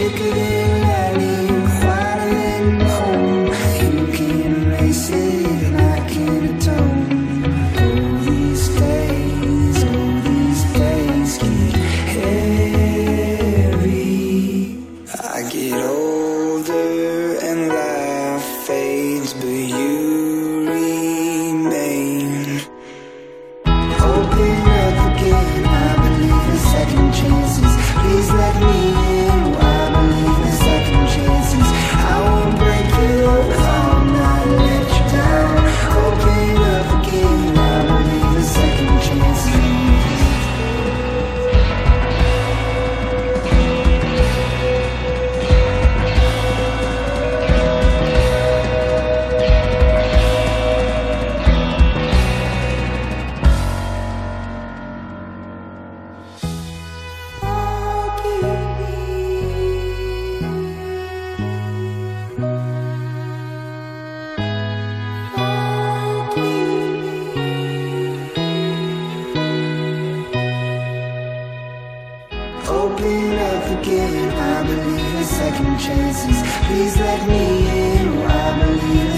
take it. Open up again, I believe in second chances. Please let me in, I believe